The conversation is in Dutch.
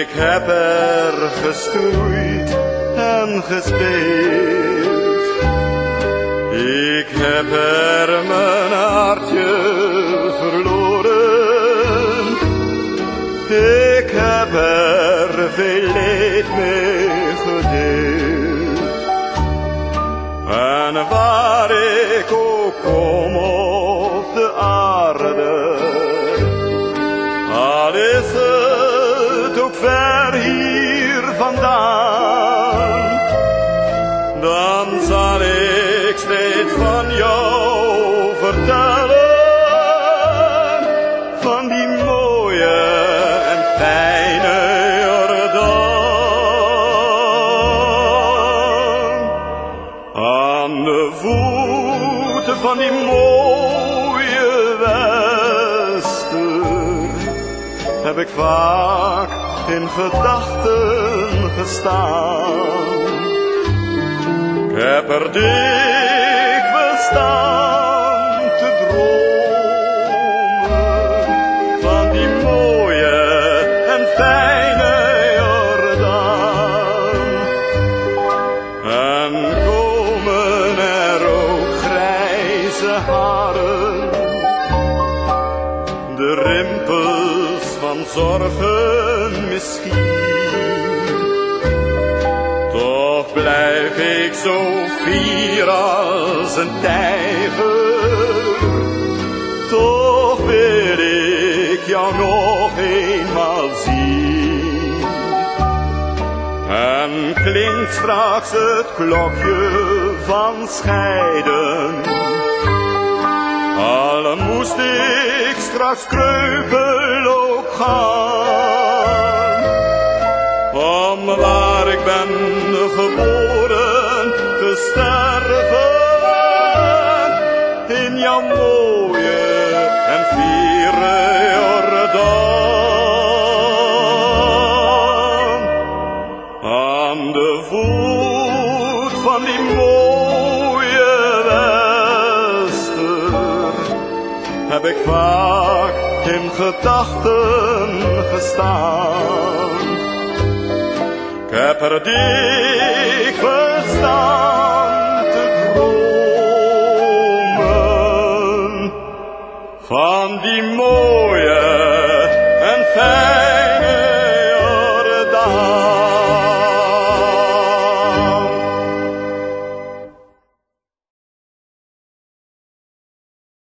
Ik heb er gestoeid en gespeeld. Ik heb er mijn hartje verloren. Ik heb er veel leed mee gedeeld. En waar ik ook kom ver hier vandaan, dan zal ik steeds van jou vertellen, van die mooie en fijne Jordaan. Aan de voeten van die mooie wester heb ik vaak in gedachten gestaan. Ik heb er dikwijls staan te dromen van die mooie en fijne Jordaan. En komen er ook grijze haren, de rimpels van zorgen misschien. Toch blijf ik zo fier als een tijger. Toch wil ik jou nog eenmaal zien. En klinkt straks het klokje van scheiden. Al moest ik straks kreupelloop gaan. Om waar ik ben geboren te sterven. In jouw mooie en fiere Jordaan. Aan de voet van die mooie wester heb ik vaak in gedachten gestaan. Ik heb er